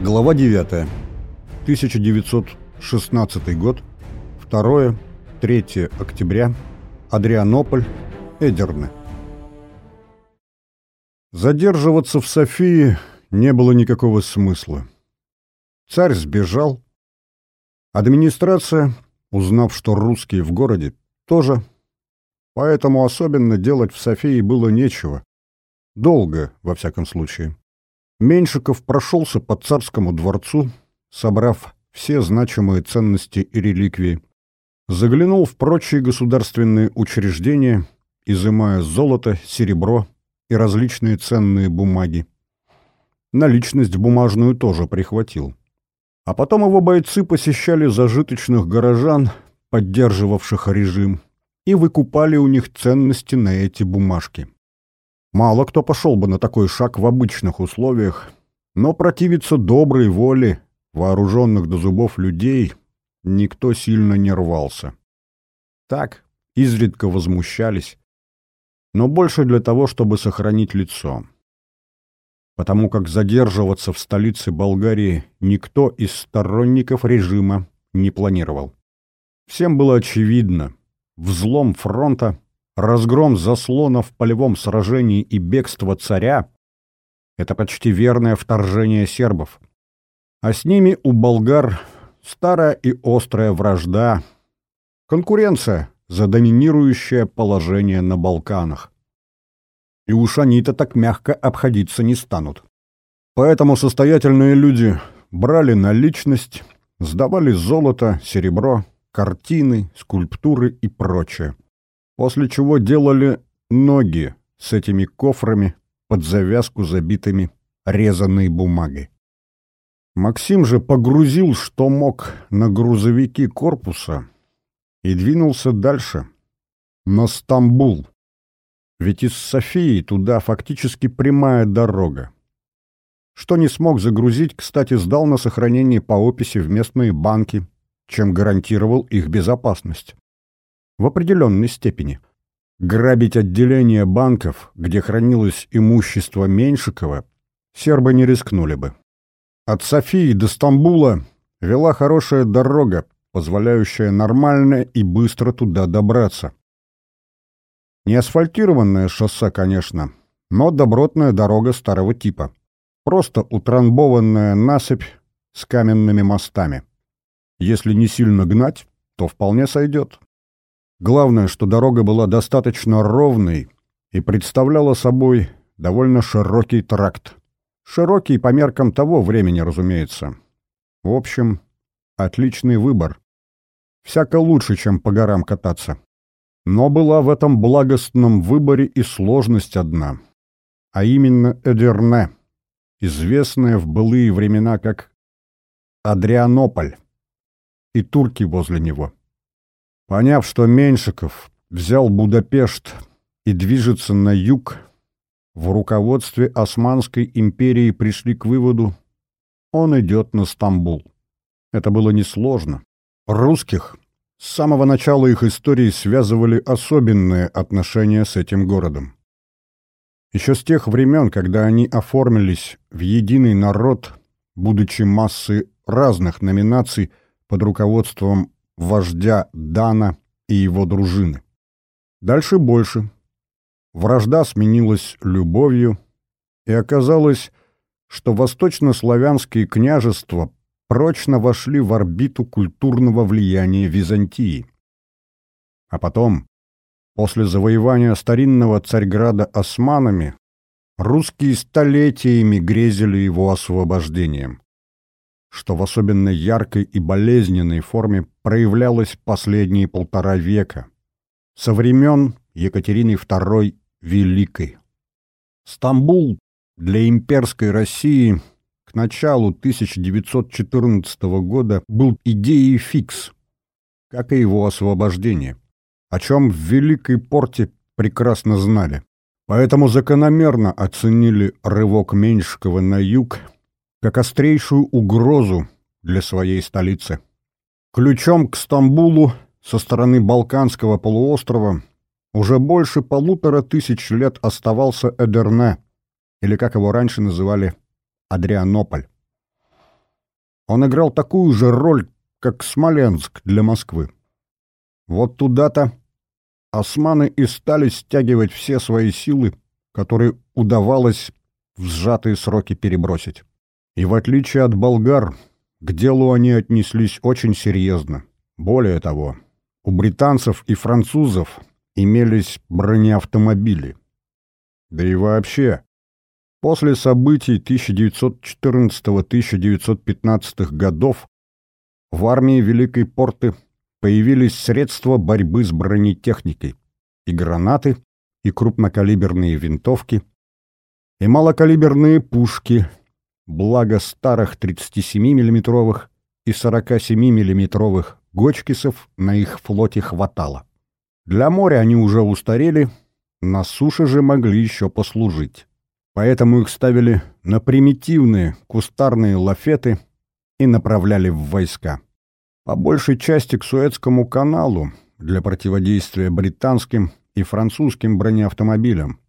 Глава 9. 1916 год. 2-3 октября. Адрианополь. Эдерне. Задерживаться в Софии не было никакого смысла. Царь сбежал. Администрация, узнав, что русские в городе, тоже. Поэтому особенно делать в Софии было нечего. Долго, во всяком случае. Меньшиков прошелся по царскому дворцу, собрав все значимые ценности и реликвии, заглянул в прочие государственные учреждения, изымая золото, серебро и различные ценные бумаги. Наличность бумажную тоже прихватил. А потом его бойцы посещали зажиточных горожан, поддерживавших режим, и выкупали у них ценности на эти бумажки. Мало кто пошел бы на такой шаг в обычных условиях, но противиться доброй воле вооруженных до зубов людей никто сильно не рвался. Так, изредка возмущались, но больше для того, чтобы сохранить лицо. Потому как задерживаться в столице Болгарии никто из сторонников режима не планировал. Всем было очевидно, взлом фронта Разгром заслона в полевом сражении и бегство царя — это почти верное вторжение сербов. А с ними у болгар старая и острая вражда, конкуренция за доминирующее положение на Балканах. И уж они-то так мягко обходиться не станут. Поэтому состоятельные люди брали наличность, сдавали золото, серебро, картины, скульптуры и прочее после чего делали ноги с этими кофрами под завязку забитыми резаной бумагой. Максим же погрузил, что мог, на грузовики корпуса и двинулся дальше, на Стамбул. Ведь из Софии туда фактически прямая дорога. Что не смог загрузить, кстати, сдал на сохранение по описи в местные банки, чем гарантировал их безопасность в определенной степени. Грабить отделение банков, где хранилось имущество Меньшикова, сербы не рискнули бы. От Софии до Стамбула вела хорошая дорога, позволяющая нормально и быстро туда добраться. Не асфальтированное шоссе, конечно, но добротная дорога старого типа. Просто утрамбованная насыпь с каменными мостами. Если не сильно гнать, то вполне сойдет. Главное, что дорога была достаточно ровной и представляла собой довольно широкий тракт. Широкий по меркам того времени, разумеется. В общем, отличный выбор. Всяко лучше, чем по горам кататься. Но была в этом благостном выборе и сложность одна. А именно Эдерне, известная в былые времена как Адрианополь, и турки возле него. Поняв, что Меньшиков взял Будапешт и движется на юг, в руководстве Османской империи пришли к выводу, он идет на Стамбул. Это было несложно. Русских с самого начала их истории связывали особенные отношения с этим городом. Еще с тех времен, когда они оформились в единый народ, будучи массой разных номинаций под руководством вождя Дана и его дружины. Дальше больше. Вражда сменилась любовью, и оказалось, что восточнославянские княжества прочно вошли в орбиту культурного влияния Византии. А потом, после завоевания старинного Царьграда османами, русские столетиями грезили его освобождением что в особенно яркой и болезненной форме проявлялось последние полтора века, со времен Екатерины II Великой. Стамбул для имперской России к началу 1914 года был идеей фикс, как и его освобождение, о чем в Великой Порте прекрасно знали. Поэтому закономерно оценили рывок Меньшикова на юг – как острейшую угрозу для своей столицы. Ключом к Стамбулу со стороны Балканского полуострова уже больше полутора тысяч лет оставался Эдерне, или как его раньше называли Адрианополь. Он играл такую же роль, как Смоленск для Москвы. Вот туда-то османы и стали стягивать все свои силы, которые удавалось в сжатые сроки перебросить. И в отличие от болгар, к делу они отнеслись очень серьезно. Более того, у британцев и французов имелись бронеавтомобили. Да и вообще, после событий 1914-1915 годов в армии Великой Порты появились средства борьбы с бронетехникой и гранаты, и крупнокалиберные винтовки, и малокалиберные пушки, благо старых 37 миллиметровых и 47 миллиметровых Гочкисов на их флоте хватало. Для моря они уже устарели, на суше же могли еще послужить. Поэтому их ставили на примитивные кустарные лафеты и направляли в войска. По большей части к Суэцкому каналу для противодействия британским и французским бронеавтомобилям.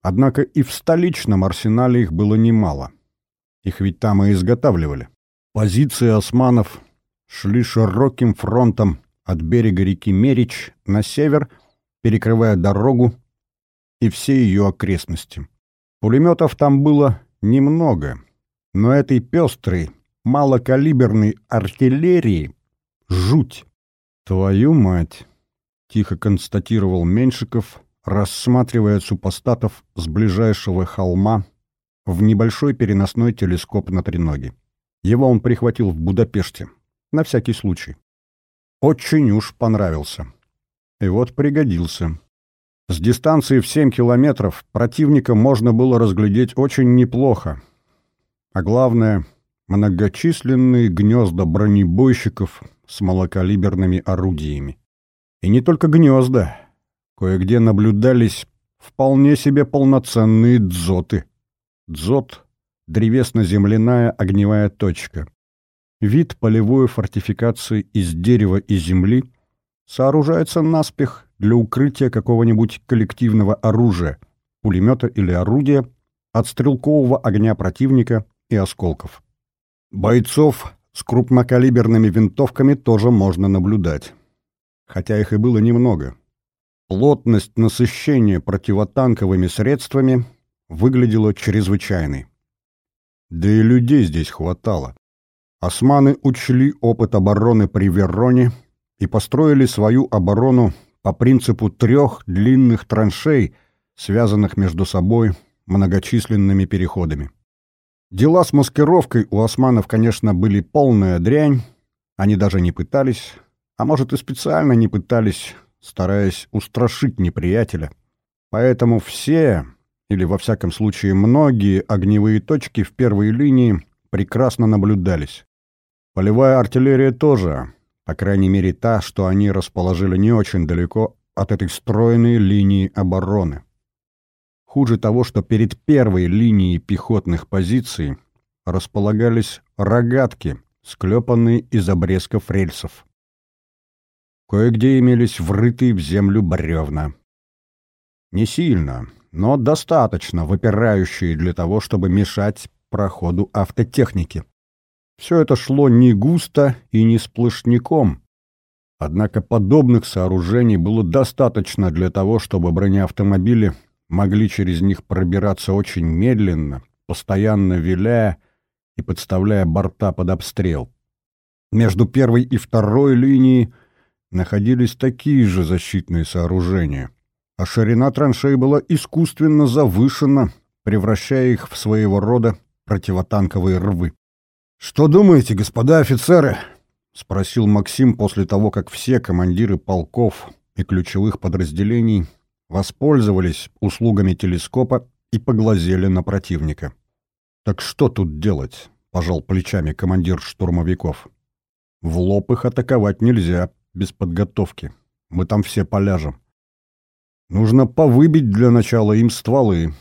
Однако и в столичном арсенале их было немало. Их ведь там и изготавливали. Позиции османов шли широким фронтом от берега реки Мерич на север, перекрывая дорогу и все ее окрестности. Пулеметов там было немного, но этой пестрой, малокалиберной артиллерии жуть. Твою мать! — тихо констатировал Меньшиков, рассматривая супостатов с ближайшего холма в небольшой переносной телескоп на треноге. Его он прихватил в Будапеште. На всякий случай. Очень уж понравился. И вот пригодился. С дистанции в 7 километров противника можно было разглядеть очень неплохо. А главное, многочисленные гнезда бронебойщиков с малокалиберными орудиями. И не только гнезда. Кое-где наблюдались вполне себе полноценные дзоты. Дзот — древесно-земляная огневая точка вид полевой фортификации из дерева и земли сооружается наспех для укрытия какого-нибудь коллективного оружия, пулемета или орудия, от стрелкового огня противника и осколков. Бойцов с крупнокалиберными винтовками тоже можно наблюдать. Хотя их и было немного. Плотность насыщения противотанковыми средствами выглядела чрезвычайной. Да и людей здесь хватало. Османы учли опыт обороны при Верроне и построили свою оборону по принципу трех длинных траншей, связанных между собой многочисленными переходами. Дела с маскировкой у османов, конечно, были полная дрянь, они даже не пытались, а может и специально не пытались, стараясь устрашить неприятеля. Поэтому все, или во всяком случае многие огневые точки в первой линии прекрасно наблюдались. Полевая артиллерия тоже, по крайней мере та, что они расположили не очень далеко от этой стройной линии обороны. Хуже того, что перед первой линией пехотных позиций располагались рогатки, склепанные из обрезков рельсов. Кое-где имелись врытые в землю бревна. Не сильно, но достаточно выпирающие для того, чтобы мешать проходу автотехники. Все это шло не густо и не сплошняком. Однако подобных сооружений было достаточно для того, чтобы бронеавтомобили могли через них пробираться очень медленно, постоянно виляя и подставляя борта под обстрел. Между первой и второй линией находились такие же защитные сооружения, а ширина траншей была искусственно завышена, превращая их в своего рода противотанковые рвы. «Что думаете, господа офицеры?» — спросил Максим после того, как все командиры полков и ключевых подразделений воспользовались услугами телескопа и поглазели на противника. «Так что тут делать?» — пожал плечами командир штурмовиков. «В лоб их атаковать нельзя, без подготовки. Мы там все поляжем. Нужно повыбить для начала им стволы».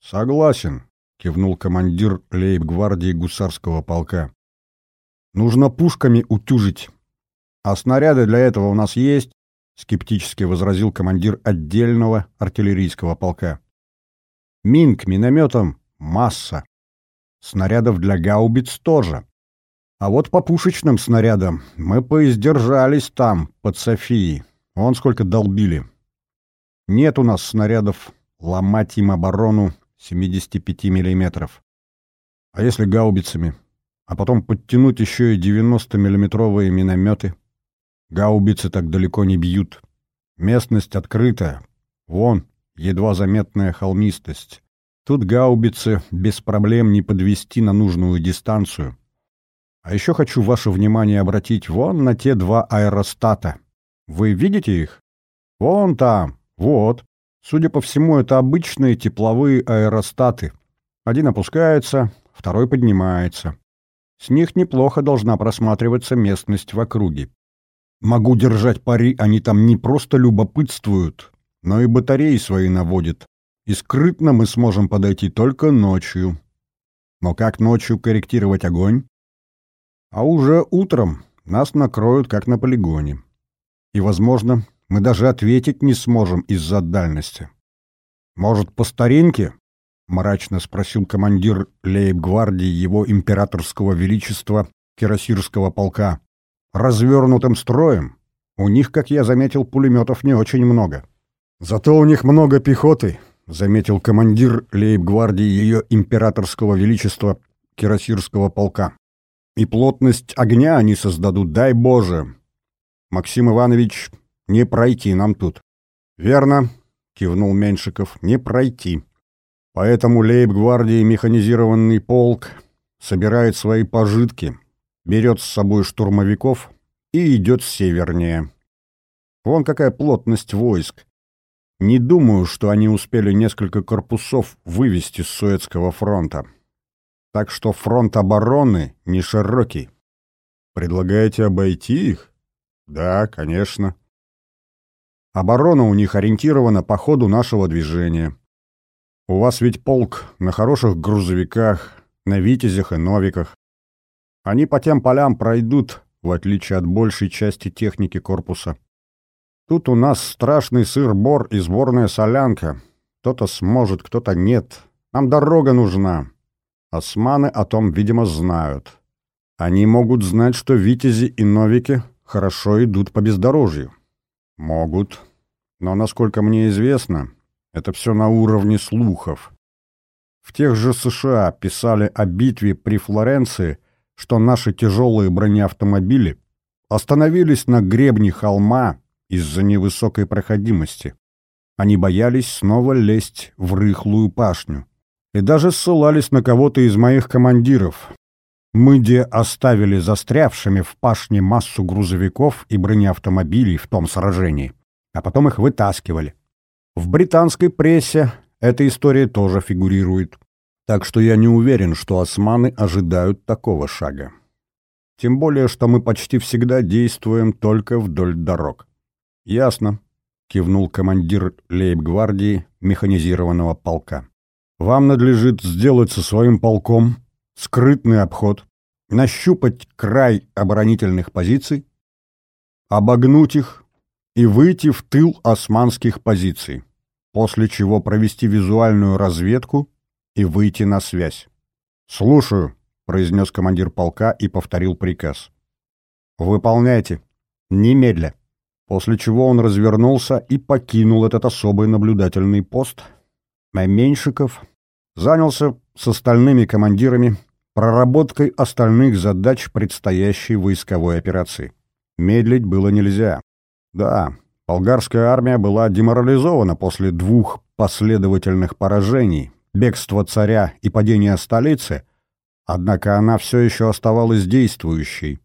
«Согласен», кивнул командир лейб-гвардии гусарского полка. Нужно пушками утюжить. А снаряды для этого у нас есть, скептически возразил командир отдельного артиллерийского полка. Мин к минометам масса. Снарядов для гаубиц тоже. А вот по пушечным снарядам мы поиздержались там, под Софией. Вон сколько долбили. Нет у нас снарядов ломать им оборону 75 миллиметров. А если гаубицами? А потом подтянуть еще и 90-миллиметровые минометы? Гаубицы так далеко не бьют. Местность открытая. Вон, едва заметная холмистость. Тут гаубицы без проблем не подвести на нужную дистанцию. А еще хочу ваше внимание обратить вон на те два аэростата. Вы видите их? Вон там, вот. Судя по всему, это обычные тепловые аэростаты. Один опускается, второй поднимается. С них неплохо должна просматриваться местность в округе. Могу держать пари, они там не просто любопытствуют, но и батареи свои наводят. И скрытно мы сможем подойти только ночью. Но как ночью корректировать огонь? А уже утром нас накроют, как на полигоне. И, возможно, мы даже ответить не сможем из-за дальности. Может, по старинке? Мрачно спросил командир лейб-гвардии его императорского величества Кирасирского полка. Развернутым строем? У них, как я заметил, пулеметов не очень много. Зато у них много пехоты, заметил командир лейб-гвардии ее императорского величества Кирасирского полка. И плотность огня они создадут, дай Боже. Максим Иванович, не пройти нам тут. Верно, кивнул Меньшиков, не пройти. Поэтому лейб-гвардии механизированный полк собирает свои пожитки, берет с собой штурмовиков и идет севернее. Вон какая плотность войск. Не думаю, что они успели несколько корпусов вывести с Суэцкого фронта. Так что фронт обороны не широкий. Предлагаете обойти их? Да, конечно. Оборона у них ориентирована по ходу нашего движения. У вас ведь полк на хороших грузовиках, на «Витязях» и «Новиках». Они по тем полям пройдут, в отличие от большей части техники корпуса. Тут у нас страшный сыр-бор и сборная солянка. Кто-то сможет, кто-то нет. Нам дорога нужна. Османы о том, видимо, знают. Они могут знать, что «Витязи» и «Новики» хорошо идут по бездорожью. Могут. Но, насколько мне известно, это все на уровне слухов. В тех же США писали о битве при Флоренции, что наши тяжелые бронеавтомобили остановились на гребне холма из-за невысокой проходимости. Они боялись снова лезть в рыхлую пашню. И даже ссылались на кого-то из моих командиров. Мы где оставили застрявшими в пашне массу грузовиков и бронеавтомобилей в том сражении, а потом их вытаскивали. В британской прессе эта история тоже фигурирует. Так что я не уверен, что османы ожидают такого шага. Тем более, что мы почти всегда действуем только вдоль дорог. Ясно, кивнул командир лейб-гвардии механизированного полка. Вам надлежит сделать со своим полком скрытный обход, нащупать край оборонительных позиций, обогнуть их и выйти в тыл османских позиций, после чего провести визуальную разведку и выйти на связь. «Слушаю», — произнес командир полка и повторил приказ. «Выполняйте. Немедля». После чего он развернулся и покинул этот особый наблюдательный пост. А занялся с остальными командирами проработкой остальных задач предстоящей войсковой операции. Медлить было нельзя. Да, болгарская армия была деморализована после двух последовательных поражений, бегства царя и падения столицы, однако она все еще оставалась действующей.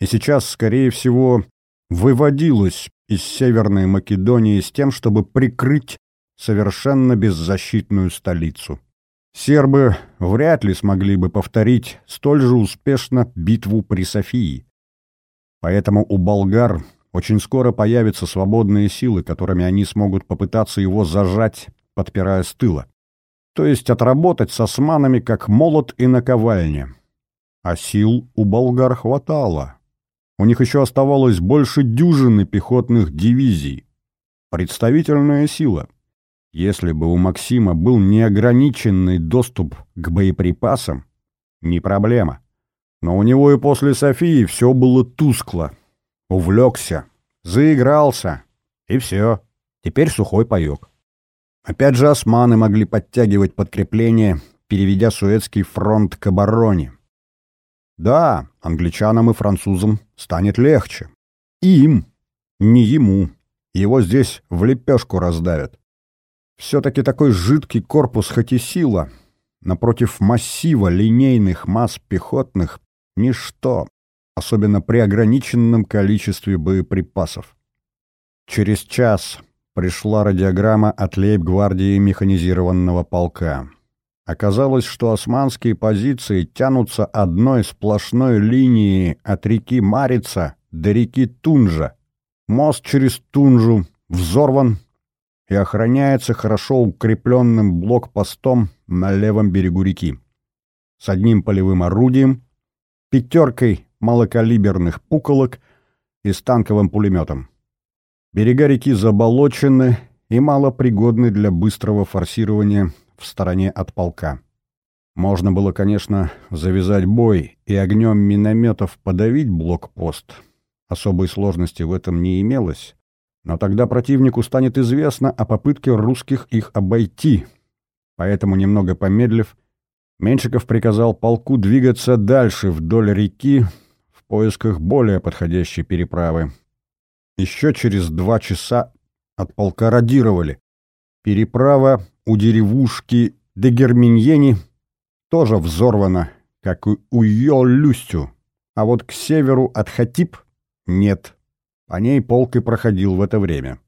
И сейчас, скорее всего, выводилась из Северной Македонии с тем, чтобы прикрыть совершенно беззащитную столицу. Сербы вряд ли смогли бы повторить столь же успешно битву при Софии. Поэтому у болгар очень скоро появятся свободные силы, которыми они смогут попытаться его зажать, подпирая с тыла. То есть отработать с османами как молот и наковальня. А сил у болгар хватало. У них еще оставалось больше дюжины пехотных дивизий. Представительная сила. Если бы у Максима был неограниченный доступ к боеприпасам, не проблема. Но у него и после Софии все было тускло. Увлекся, заигрался, и все. Теперь сухой паек. Опять же османы могли подтягивать подкрепление, переведя Суэцкий фронт к обороне. Да, англичанам и французам станет легче. Им, не ему. Его здесь в лепешку раздавят. Все-таки такой жидкий корпус хоть и сила, напротив массива линейных масс пехотных — ничто, особенно при ограниченном количестве боеприпасов. Через час пришла радиограмма от лейб-гвардии механизированного полка. Оказалось, что османские позиции тянутся одной сплошной линией от реки Марица до реки Тунжа. Мост через Тунжу взорван и охраняется хорошо укрепленным блокпостом на левом берегу реки. С одним полевым орудием, пятеркой малокалиберных пуколок и танковым пулеметом. Берега реки заболочены и малопригодны для быстрого форсирования в стороне от полка. Можно было, конечно, завязать бой и огнем минометов подавить блокпост. Особой сложности в этом не имелось. Но тогда противнику станет известно о попытке русских их обойти. Поэтому, немного помедлив, Меньшиков приказал полку двигаться дальше вдоль реки в поисках более подходящей переправы. Еще через два часа от полка радировали. Переправа у деревушки Дегерминьени тоже взорвана, как и у Йо-Люстю, а вот к северу от Хатип нет. По ней полк и проходил в это время.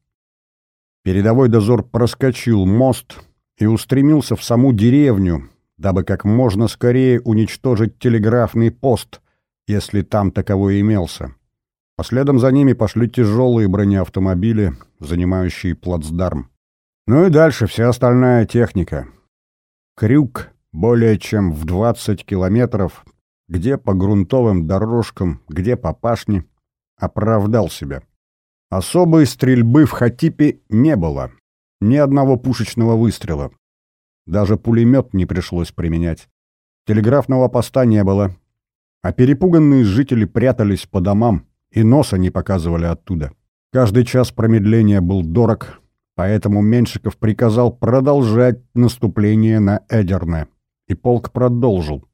Передовой дозор проскочил мост и устремился в саму деревню, дабы как можно скорее уничтожить телеграфный пост, если там таковой имелся. А следом за ними пошли тяжелые бронеавтомобили, занимающие плацдарм. Ну и дальше вся остальная техника. Крюк более чем в 20 километров, где по грунтовым дорожкам, где по пашне, оправдал себя. Особой стрельбы в Хатипе не было. Ни одного пушечного выстрела. Даже пулемет не пришлось применять. Телеграфного поста не было. А перепуганные жители прятались по домам, и носа не показывали оттуда. Каждый час промедления был дорог, поэтому Меншиков приказал продолжать наступление на Эдерне. И полк продолжил.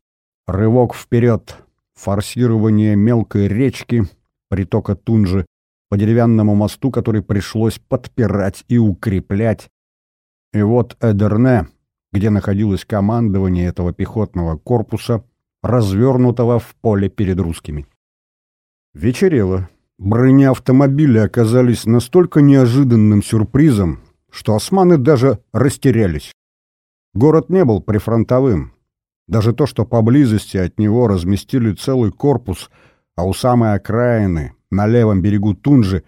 Рывок вперед, форсирование мелкой речки, притока Тунжи, по деревянному мосту, который пришлось подпирать и укреплять. И вот Эдерне, где находилось командование этого пехотного корпуса, развернутого в поле перед русскими. Вечерело. Бронеавтомобили оказались настолько неожиданным сюрпризом, что османы даже растерялись. Город не был прифронтовым. Даже то, что поблизости от него разместили целый корпус, а у самой окраины, на левом берегу Тунжи,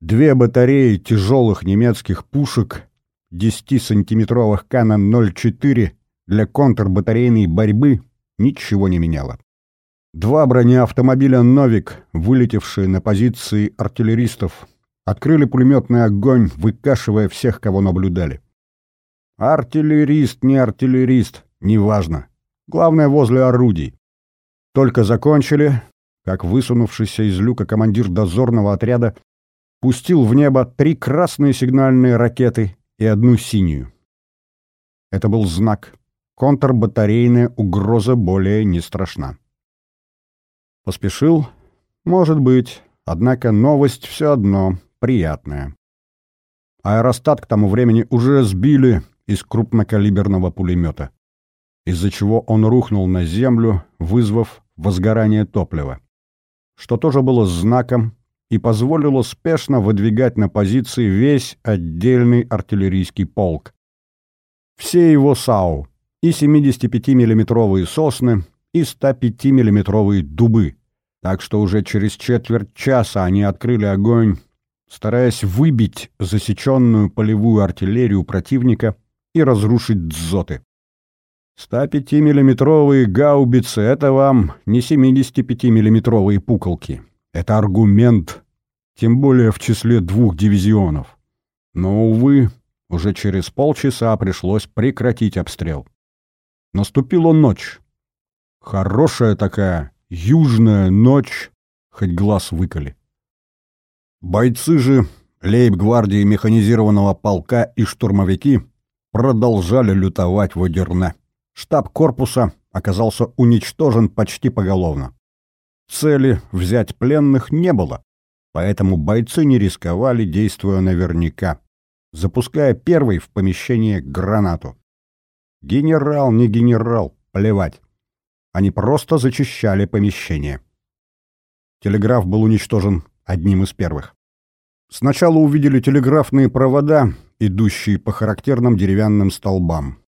две батареи тяжелых немецких пушек 10-сантиметровых Канон 04 для контрбатарейной борьбы, ничего не меняло. Два бронеавтомобиля «Новик», вылетевшие на позиции артиллеристов, открыли пулеметный огонь, выкашивая всех, кого наблюдали. Артиллерист, не артиллерист, неважно. Главное, возле орудий. Только закончили, как высунувшийся из люка командир дозорного отряда пустил в небо три красные сигнальные ракеты и одну синюю. Это был знак. Контрбатарейная угроза более не страшна. Поспешил? Может быть. Однако новость все одно приятная. Аэростат к тому времени уже сбили из крупнокалиберного пулемета, из-за чего он рухнул на землю, вызвав возгорание топлива, что тоже было знаком и позволило спешно выдвигать на позиции весь отдельный артиллерийский полк. Все его САУ и 75 миллиметровые сосны, и 105 миллиметровые дубы. Так что уже через четверть часа они открыли огонь, стараясь выбить засеченную полевую артиллерию противника и разрушить дзоты. 105 миллиметровые гаубицы — это вам не 75 миллиметровые пуколки. Это аргумент, тем более в числе двух дивизионов. Но, увы, уже через полчаса пришлось прекратить обстрел. Наступила ночь. Хорошая такая, южная ночь, хоть глаз выколи. Бойцы же лейб-гвардии механизированного полка и штурмовики продолжали лютовать в Одерне. Штаб корпуса оказался уничтожен почти поголовно. Цели взять пленных не было, поэтому бойцы не рисковали, действуя наверняка, запуская первый в помещение гранату. Генерал не генерал, плевать. Они просто зачищали помещение. Телеграф был уничтожен одним из первых. Сначала увидели телеграфные провода, идущие по характерным деревянным столбам.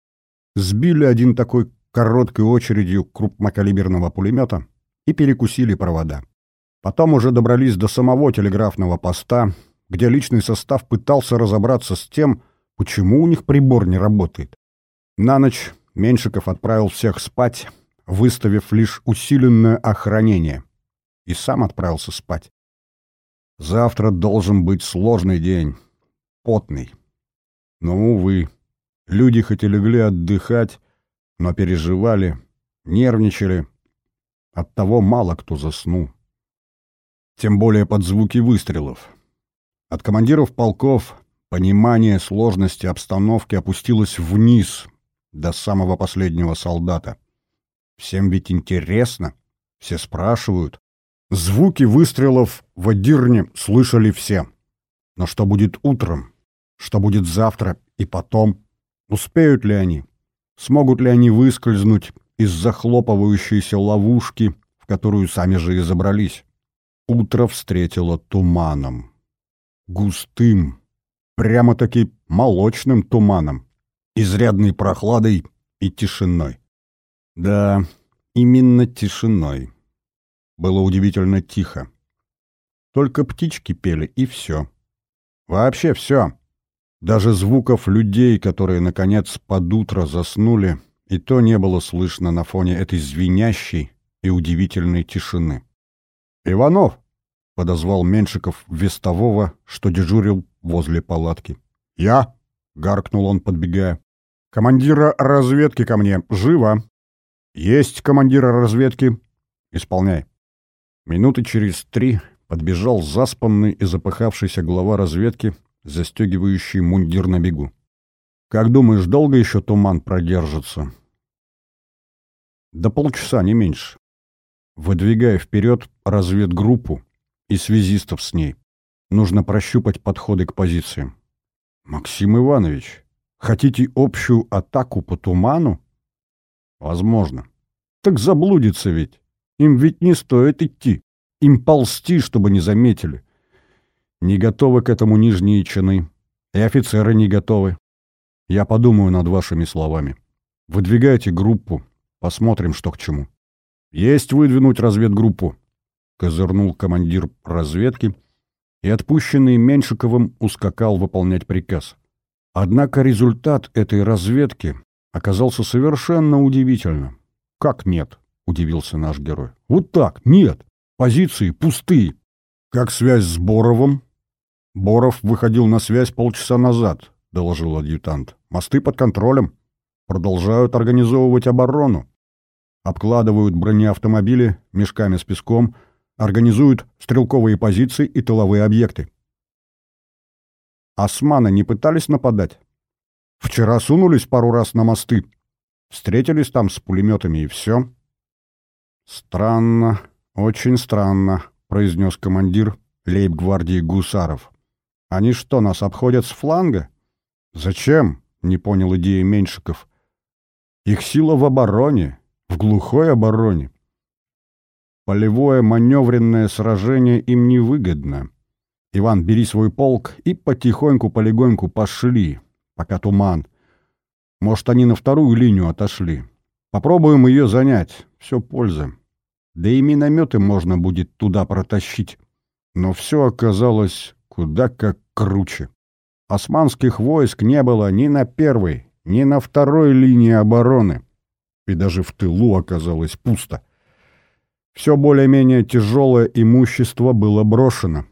Сбили один такой короткой очередью крупнокалиберного пулемета и перекусили провода. Потом уже добрались до самого телеграфного поста, где личный состав пытался разобраться с тем, почему у них прибор не работает. На ночь Меньшиков отправил всех спать, выставив лишь усиленное охранение, и сам отправился спать. Завтра должен быть сложный день, потный. Но, увы, люди хоть и легли отдыхать, но переживали, нервничали. Оттого мало кто заснул. Тем более под звуки выстрелов. От командиров полков понимание сложности обстановки опустилось вниз, до самого последнего солдата. Всем ведь интересно, все спрашивают. Звуки выстрелов в Адирне слышали все. Но что будет утром? Что будет завтра и потом? Успеют ли они? Смогут ли они выскользнуть из захлопывающейся ловушки, в которую сами же и забрались? Утро встретило туманом. Густым, прямо-таки молочным туманом, изрядной прохладой и тишиной. Да, именно тишиной. Было удивительно тихо. Только птички пели, и все. Вообще все. Даже звуков людей, которые, наконец, под утро заснули, и то не было слышно на фоне этой звенящей и удивительной тишины. «Иванов!» — подозвал Меншиков вестового, что дежурил возле палатки. «Я!» — гаркнул он, подбегая. «Командира разведки ко мне! Живо!» «Есть командира разведки!» «Исполняй!» Минуты через три подбежал заспанный и запыхавшийся глава разведки, застегивающий мундир на бегу. «Как думаешь, долго еще туман продержится?» «До полчаса, не меньше. Выдвигая вперед разведгруппу и связистов с ней. Нужно прощупать подходы к позициям». «Максим Иванович, хотите общую атаку по туману?» «Возможно. Так заблудится ведь. Им ведь не стоит идти. Им ползти, чтобы не заметили. Не готовы к этому нижние чины. И офицеры не готовы. Я подумаю над вашими словами. Выдвигайте группу. Посмотрим, что к чему. Есть выдвинуть разведгруппу. Козырнул командир разведки и, отпущенный Меньшиковым, ускакал выполнять приказ. Однако результат этой разведки оказался совершенно удивительным. Как нет? — удивился наш герой. «Вот так, нет. Позиции пустые. Как связь с Боровым?» «Боров выходил на связь полчаса назад», — доложил адъютант. «Мосты под контролем. Продолжают организовывать оборону. Обкладывают бронеавтомобили мешками с песком, организуют стрелковые позиции и тыловые объекты. Османы не пытались нападать? Вчера сунулись пару раз на мосты. Встретились там с пулеметами и все. «Странно, очень странно», — произнес командир лейб-гвардии гусаров. «Они что, нас обходят с фланга?» «Зачем?» — не понял идеи Меньшиков. «Их сила в обороне, в глухой обороне. Полевое маневренное сражение им невыгодно. Иван, бери свой полк и потихоньку-полегоньку пошли, пока туман. Может, они на вторую линию отошли. Попробуем ее занять. Все польза. Да и минометы можно будет туда протащить. Но все оказалось куда как круче. Османских войск не было ни на первой, ни на второй линии обороны. И даже в тылу оказалось пусто. Все более-менее тяжелое имущество было брошено.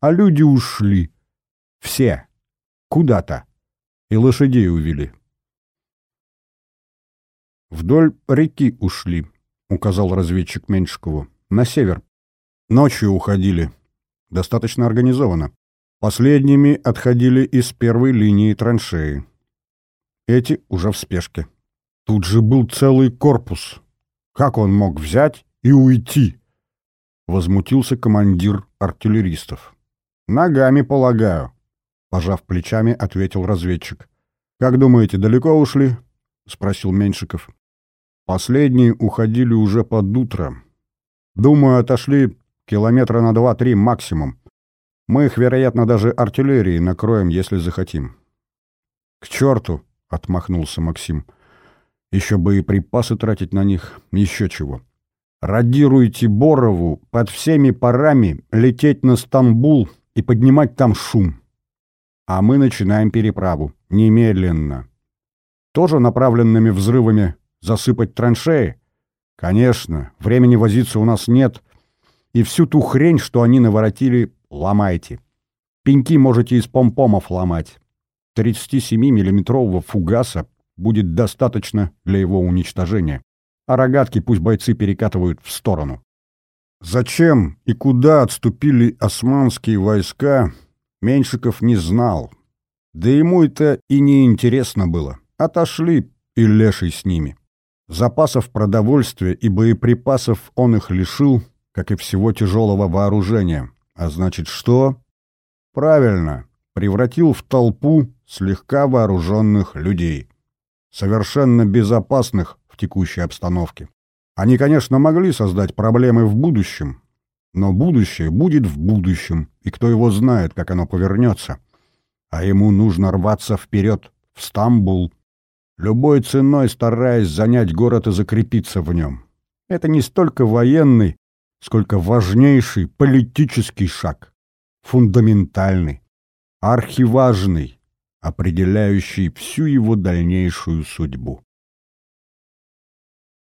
А люди ушли. Все. Куда-то. И лошадей увели. Вдоль реки ушли. Указал разведчик Меньшикову. На север. Ночью уходили. Достаточно организованно. Последними отходили из первой линии траншеи. Эти уже в спешке. Тут же был целый корпус. Как он мог взять и уйти? Возмутился командир артиллеристов. Ногами, полагаю. Пожав плечами, ответил разведчик. Как думаете, далеко ушли? Спросил Меньшиков. Последние уходили уже под утро. Думаю, отошли километра на два-три максимум. Мы их, вероятно, даже артиллерией накроем, если захотим. — К черту! — отмахнулся Максим. — Еще боеприпасы тратить на них, еще чего. Радируйте Борову под всеми парами лететь на Стамбул и поднимать там шум. А мы начинаем переправу. Немедленно. Тоже направленными взрывами засыпать траншеи? Конечно, времени возиться у нас нет. И всю ту хрень, что они наворотили, ломайте. Пеньки можете из помпомов ломать. 37-миллиметрового фугаса будет достаточно для его уничтожения. А рогатки пусть бойцы перекатывают в сторону. Зачем и куда отступили османские войска, Меньшиков не знал. Да ему это и не интересно было. Отошли и леший с ними. Запасов продовольствия и боеприпасов он их лишил, как и всего тяжелого вооружения. А значит, что? Правильно, превратил в толпу слегка вооруженных людей. Совершенно безопасных в текущей обстановке. Они, конечно, могли создать проблемы в будущем, но будущее будет в будущем, и кто его знает, как оно повернется. А ему нужно рваться вперед, в Стамбул, любой ценой стараясь занять город и закрепиться в нем. Это не столько военный, сколько важнейший политический шаг, фундаментальный, архиважный, определяющий всю его дальнейшую судьбу.